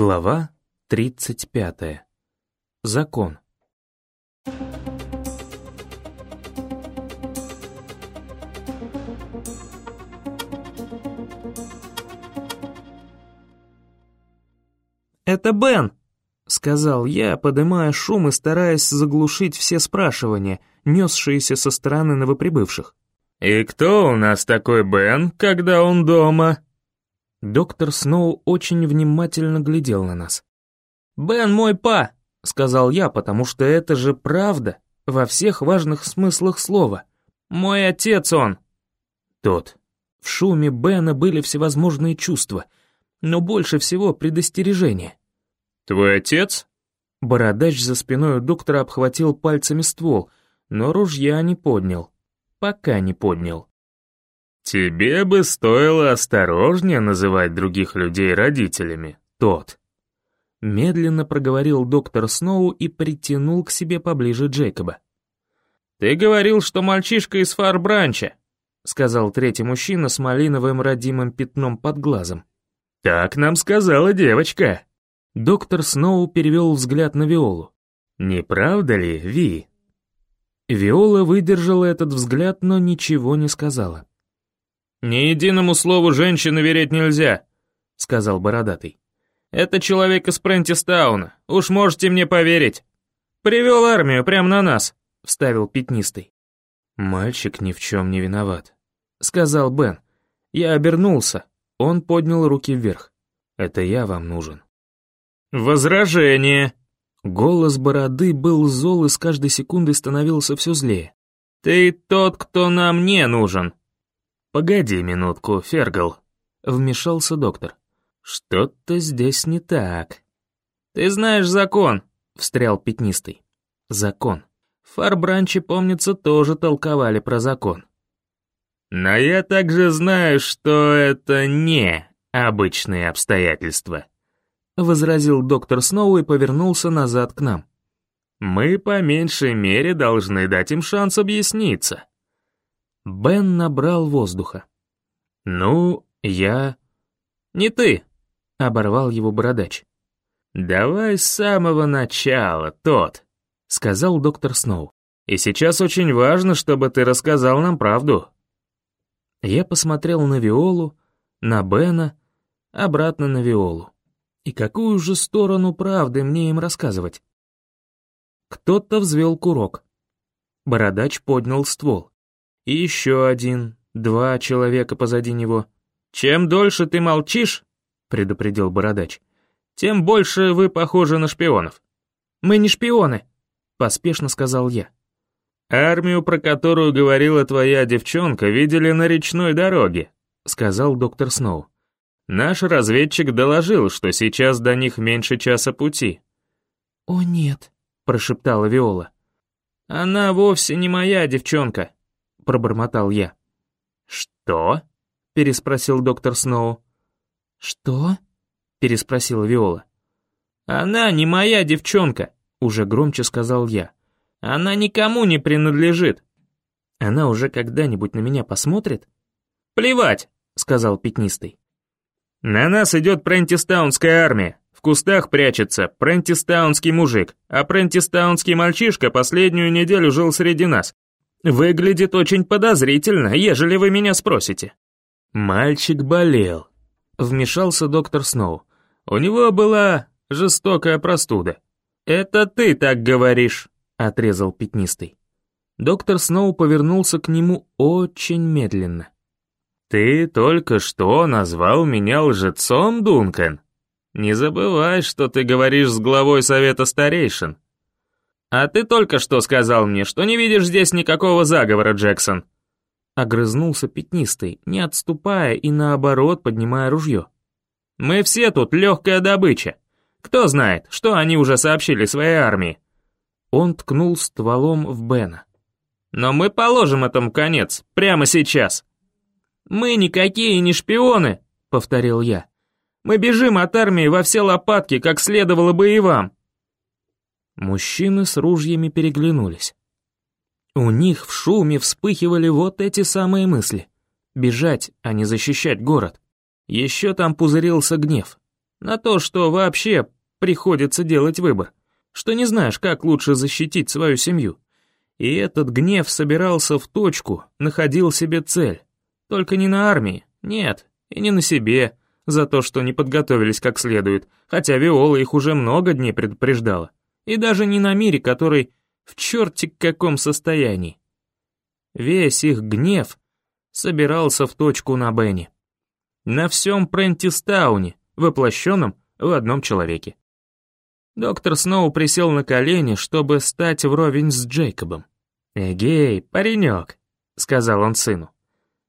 Глава 35. Закон. «Это Бен!» — сказал я, подымая шум и стараясь заглушить все спрашивания, несшиеся со стороны новоприбывших. «И кто у нас такой Бен, когда он дома?» Доктор Сноу очень внимательно глядел на нас. «Бен мой па!» — сказал я, потому что это же правда во всех важных смыслах слова. «Мой отец он!» Тот. В шуме Бена были всевозможные чувства, но больше всего предостережение. «Твой отец?» Бородач за спиной у доктора обхватил пальцами ствол, но ружья не поднял. Пока не поднял. «Тебе бы стоило осторожнее называть других людей родителями, тот». Медленно проговорил доктор Сноу и притянул к себе поближе Джейкоба. «Ты говорил, что мальчишка из Фарбранча», — сказал третий мужчина с малиновым родимым пятном под глазом. «Так нам сказала девочка». Доктор Сноу перевел взгляд на Виолу. «Не правда ли, Ви?» Виола выдержала этот взгляд, но ничего не сказала. «Ни единому слову женщины верить нельзя», — сказал Бородатый. «Это человек из Прентистауна, уж можете мне поверить. Привел армию прямо на нас», — вставил Пятнистый. «Мальчик ни в чем не виноват», — сказал Бен. Я обернулся, он поднял руки вверх. «Это я вам нужен». «Возражение!» Голос Бороды был зол и с каждой секундой становился все злее. «Ты тот, кто нам не нужен», «Погоди минутку, Фергал», — вмешался доктор. «Что-то здесь не так». «Ты знаешь закон», — встрял Пятнистый. «Закон. Фарбранчи, помнится, тоже толковали про закон». «Но я также знаю, что это не обычные обстоятельства», — возразил доктор Сноу и повернулся назад к нам. «Мы по меньшей мере должны дать им шанс объясниться». Бен набрал воздуха. «Ну, я...» «Не ты», — оборвал его бородач. «Давай с самого начала, тот», — сказал доктор Сноу. «И сейчас очень важно, чтобы ты рассказал нам правду». Я посмотрел на Виолу, на Бена, обратно на Виолу. И какую же сторону правды мне им рассказывать? Кто-то взвел курок. Бородач поднял ствол. И еще один, два человека позади него. «Чем дольше ты молчишь», — предупредил Бородач, «тем больше вы похожи на шпионов». «Мы не шпионы», — поспешно сказал я. «Армию, про которую говорила твоя девчонка, видели на речной дороге», — сказал доктор Сноу. «Наш разведчик доложил, что сейчас до них меньше часа пути». «О нет», — прошептала Виола. «Она вовсе не моя девчонка», — пробормотал я. «Что?» — переспросил доктор Сноу. «Что?» — переспросила Виола. «Она не моя девчонка», — уже громче сказал я. «Она никому не принадлежит». «Она уже когда-нибудь на меня посмотрит?» «Плевать», — сказал Пятнистый. «На нас идет Прентистаунская армия. В кустах прячется Прентистаунский мужик, а Прентистаунский мальчишка последнюю неделю жил среди нас. Выглядит очень подозрительно, ежели вы меня спросите». «Мальчик болел», — вмешался доктор Сноу. «У него была жестокая простуда». «Это ты так говоришь», — отрезал Пятнистый. Доктор Сноу повернулся к нему очень медленно. «Ты только что назвал меня лжецом, Дункан? Не забывай, что ты говоришь с главой Совета Старейшин». «А ты только что сказал мне, что не видишь здесь никакого заговора, Джексон». Огрызнулся пятнистый, не отступая и наоборот поднимая ружье. «Мы все тут легкая добыча. Кто знает, что они уже сообщили своей армии?» Он ткнул стволом в Бена. «Но мы положим этому конец, прямо сейчас». «Мы никакие не шпионы», — повторил я. «Мы бежим от армии во все лопатки, как следовало бы и вам». Мужчины с ружьями переглянулись. У них в шуме вспыхивали вот эти самые мысли. Бежать, а не защищать город. Еще там пузырился гнев. на то, что вообще приходится делать выбор, что не знаешь, как лучше защитить свою семью. И этот гнев собирался в точку, находил себе цель. Только не на армии, нет, и не на себе, за то, что не подготовились как следует, хотя Виола их уже много дней предупреждала. И даже не на мире, который в чертик каком состоянии. Весь их гнев собирался в точку на Бенни. На всем Прентистауне, воплощенном в одном человеке. Доктор Сноу присел на колени, чтобы стать вровень с Джейкобом. «Эгей, паренек», — сказал он сыну.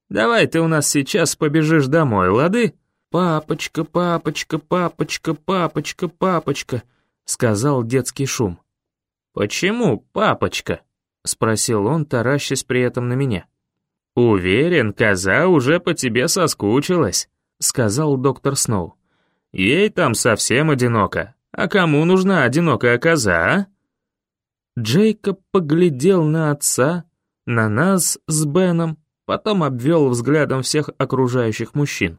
«Давай ты у нас сейчас побежишь домой, лады?» «Папочка, папочка, папочка, папочка, папочка», — сказал детский шум. «Почему папочка?» — спросил он, таращась при этом на меня. «Уверен, коза уже по тебе соскучилась», — сказал доктор Сноу. «Ей там совсем одиноко. А кому нужна одинокая коза, а?» Джейкоб поглядел на отца, на нас с Беном, потом обвел взглядом всех окружающих мужчин.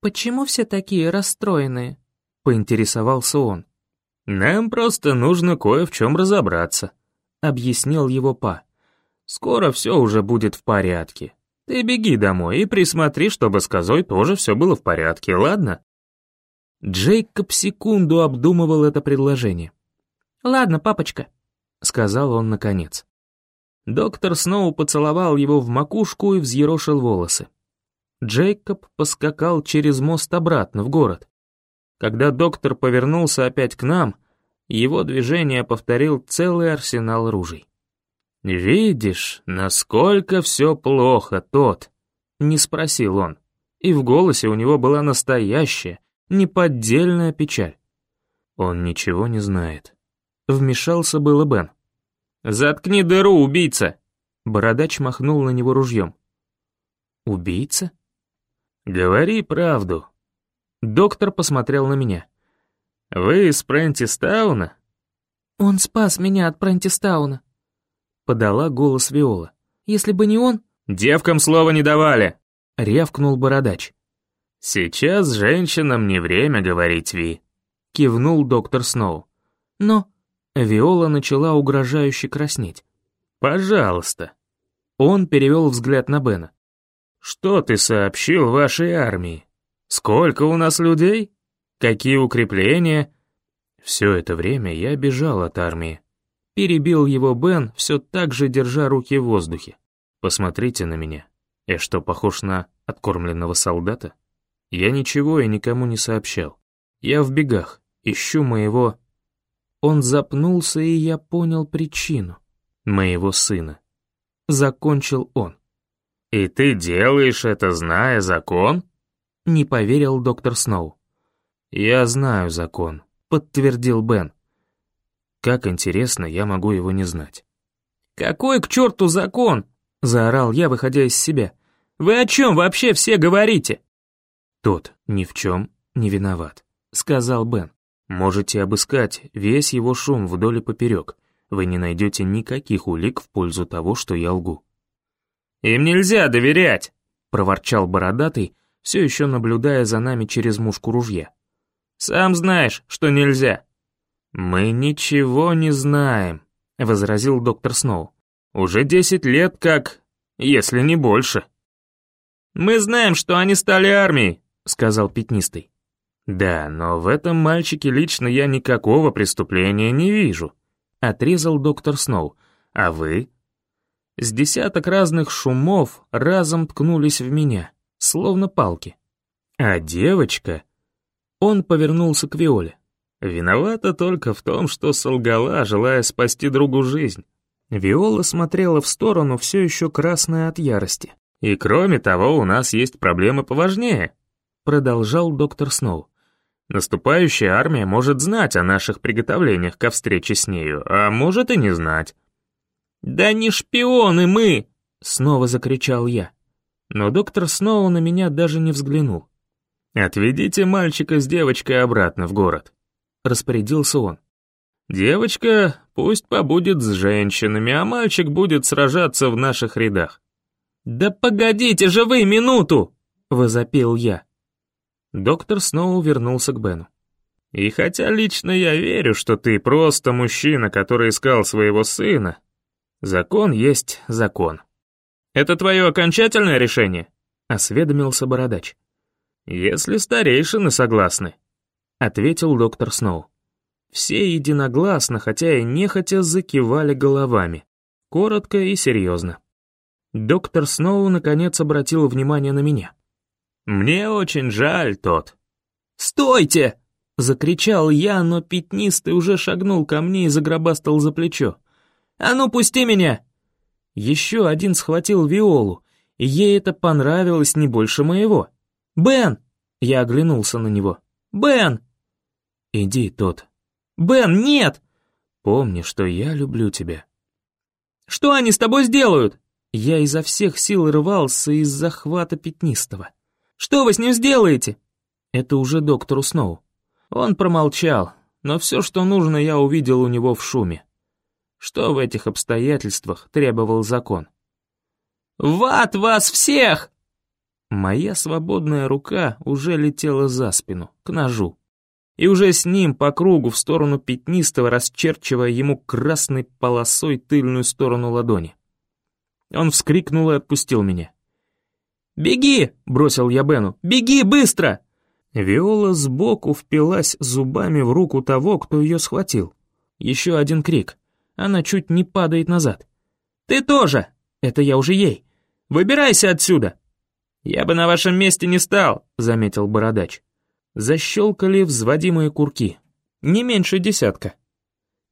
«Почему все такие расстроенные?» — поинтересовался он. «Нам просто нужно кое в чем разобраться», — объяснил его па. «Скоро все уже будет в порядке. Ты беги домой и присмотри, чтобы с козой тоже все было в порядке, ладно?» Джейкоб секунду обдумывал это предложение. «Ладно, папочка», — сказал он наконец. Доктор Сноу поцеловал его в макушку и взъерошил волосы. Джейкоб поскакал через мост обратно в город. Когда доктор повернулся опять к нам, его движение повторил целый арсенал ружей. «Видишь, насколько все плохо, тот?» — не спросил он. И в голосе у него была настоящая, неподдельная печаль. Он ничего не знает. Вмешался было Бен. «Заткни дыру, убийца!» Бородач махнул на него ружьем. «Убийца?» «Говори правду». Доктор посмотрел на меня. «Вы из Прентистауна?» «Он спас меня от Прентистауна», — подала голос Виола. «Если бы не он...» «Девкам слова не давали!» — рявкнул Бородач. «Сейчас женщинам не время говорить, Ви», — кивнул доктор Сноу. «Но...» Виола начала угрожающе краснеть. «Пожалуйста». Он перевел взгляд на Бена. «Что ты сообщил вашей армии? Сколько у нас людей? Какие укрепления?» Все это время я бежал от армии. Перебил его Бен, все так же держа руки в воздухе. «Посмотрите на меня. Я что, похож на откормленного солдата?» Я ничего и никому не сообщал. Я в бегах, ищу моего... Он запнулся, и я понял причину. Моего сына. Закончил он. «И ты делаешь это, зная закон?» Не поверил доктор Сноу. «Я знаю закон», — подтвердил Бен. «Как интересно, я могу его не знать». «Какой к черту закон?» — заорал я, выходя из себя. «Вы о чем вообще все говорите?» «Тот ни в чем не виноват», — сказал Бен. «Можете обыскать весь его шум вдоль и поперек. Вы не найдете никаких улик в пользу того, что я лгу». «Им нельзя доверять», — проворчал Бородатый, все еще наблюдая за нами через мушку ружья. «Сам знаешь, что нельзя». «Мы ничего не знаем», — возразил доктор Сноу. «Уже десять лет как, если не больше». «Мы знаем, что они стали армией», сказал Пятнистый. «Да, но в этом мальчике лично я никакого преступления не вижу», отрезал доктор Сноу. «А вы?» С десяток разных шумов разом ткнулись в меня, словно палки. А девочка... Он повернулся к Виоле. Виновата только в том, что солгала, желая спасти другу жизнь. Виола смотрела в сторону, все еще красная от ярости. «И кроме того, у нас есть проблемы поважнее», продолжал доктор Сноу. Наступающая армия может знать о наших приготовлениях ко встрече с нею, а может и не знать. «Да не шпионы мы!» — снова закричал я. Но доктор Сноу на меня даже не взглянул. «Отведите мальчика с девочкой обратно в город», — распорядился он. «Девочка пусть побудет с женщинами, а мальчик будет сражаться в наших рядах». «Да погодите же вы минуту!» — возопил я. Доктор снова вернулся к Бену. И хотя лично я верю, что ты просто мужчина, который искал своего сына, закон есть закон. Это твое окончательное решение? Осведомился бородач. Если старейшины согласны, ответил доктор Сноу. Все единогласно, хотя и нехотя закивали головами. Коротко и серьезно. Доктор Сноу наконец обратил внимание на меня. «Мне очень жаль, тот». «Стойте!» — закричал я, но пятнистый уже шагнул ко мне и загробастал за плечо. «А ну, пусти меня!» Еще один схватил Виолу, и ей это понравилось не больше моего. «Бен!» — я оглянулся на него. «Бен!» «Иди, тот». «Бен, нет!» «Помни, что я люблю тебя». «Что они с тобой сделают?» Я изо всех сил рвался из захвата пятнистого. «Что вы с ним сделаете?» Это уже доктору Сноу. Он промолчал, но все, что нужно, я увидел у него в шуме. Что в этих обстоятельствах требовал закон? «В ад вас всех!» Моя свободная рука уже летела за спину, к ножу. И уже с ним по кругу в сторону пятнистого, расчерчивая ему красной полосой тыльную сторону ладони. Он вскрикнул и отпустил меня. «Беги!» — бросил я Бену. «Беги, быстро!» Виола сбоку впилась зубами в руку того, кто ее схватил. Еще один крик. Она чуть не падает назад. «Ты тоже!» — это я уже ей. «Выбирайся отсюда!» «Я бы на вашем месте не стал», — заметил бородач. Защелкали взводимые курки. Не меньше десятка.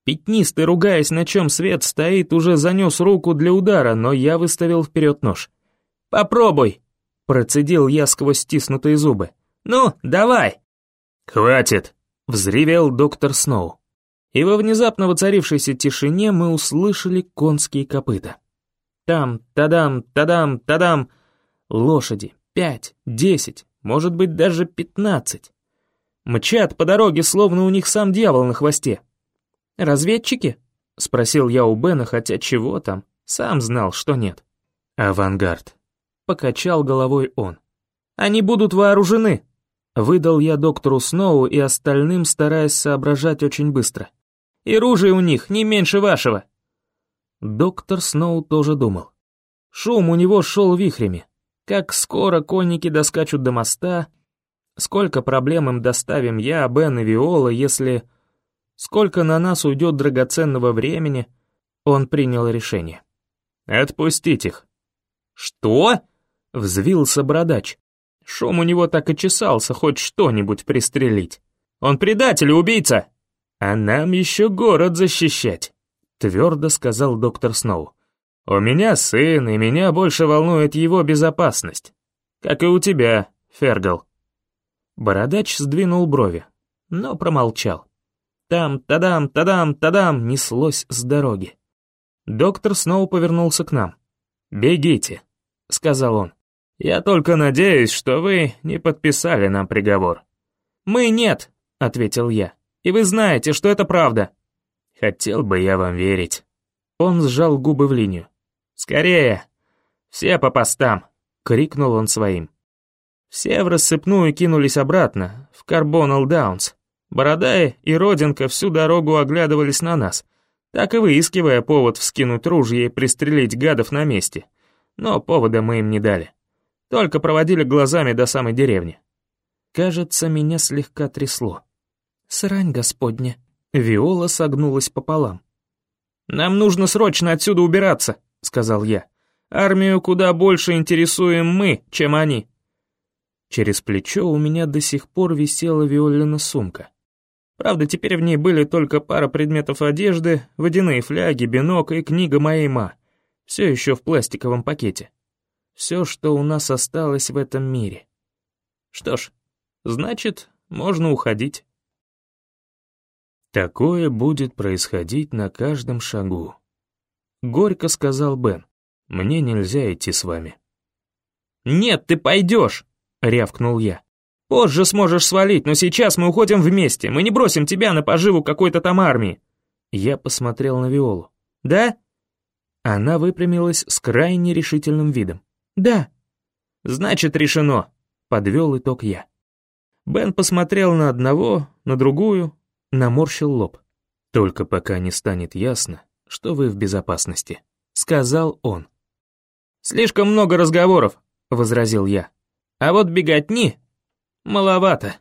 Пятнистый, ругаясь, на чем свет стоит, уже занес руку для удара, но я выставил вперед нож. «Попробуй!» — процедил я сквозь стиснутые зубы. «Ну, давай!» «Хватит!» — взревел доктор Сноу. И во внезапно воцарившейся тишине мы услышали конские копыта. Там, тадам, тадам, тадам. Лошади. Пять, десять, может быть, даже пятнадцать. Мчат по дороге, словно у них сам дьявол на хвосте. «Разведчики?» — спросил я у Бена, хотя чего там, сам знал, что нет. «Авангард», — покачал головой он. «Они будут вооружены», — выдал я доктору Сноу и остальным, стараясь соображать очень быстро. «И ружье у них не меньше вашего». Доктор Сноу тоже думал. Шум у него шел вихрями. Как скоро конники доскачут до моста, сколько проблем им доставим я, Бен и Виола, если... Сколько на нас уйдет драгоценного времени, он принял решение. «Отпустить их». «Что?» — взвился бородач. Шум у него так и чесался, хоть что-нибудь пристрелить. «Он предатель и убийца!» «А нам еще город защищать», — твердо сказал доктор Сноу. «У меня сын, и меня больше волнует его безопасность. Как и у тебя, Фергал». Бородач сдвинул брови, но промолчал. Там, тадам, тадам, тадам неслось с дороги. Доктор снова повернулся к нам. «Бегите», — сказал он. «Я только надеюсь, что вы не подписали нам приговор». «Мы нет», — ответил я. «И вы знаете, что это правда». «Хотел бы я вам верить». Он сжал губы в линию. «Скорее! Все по постам!» — крикнул он своим. Все в рассыпную кинулись обратно, в Карбонал Даунс. Бородай и Родинка всю дорогу оглядывались на нас, так и выискивая повод вскинуть ружье и пристрелить гадов на месте. Но повода мы им не дали. Только проводили глазами до самой деревни. Кажется, меня слегка трясло. «Срань господня!» Виола согнулась пополам. «Нам нужно срочно отсюда убираться», — сказал я. «Армию куда больше интересуем мы, чем они». Через плечо у меня до сих пор висела Виолина сумка. Правда, теперь в ней были только пара предметов одежды, водяные фляги, бинок и книга моей ма. Все еще в пластиковом пакете. Все, что у нас осталось в этом мире. Что ж, значит, можно уходить. Такое будет происходить на каждом шагу. Горько сказал Бен. Мне нельзя идти с вами. «Нет, ты пойдешь!» — рявкнул я. Позже сможешь свалить, но сейчас мы уходим вместе. Мы не бросим тебя на поживу какой-то там армии». Я посмотрел на Виолу. «Да?» Она выпрямилась с крайне решительным видом. «Да». «Значит, решено», — подвел итог я. Бен посмотрел на одного, на другую, наморщил лоб. «Только пока не станет ясно, что вы в безопасности», — сказал он. «Слишком много разговоров», — возразил я. «А вот беготни маловато».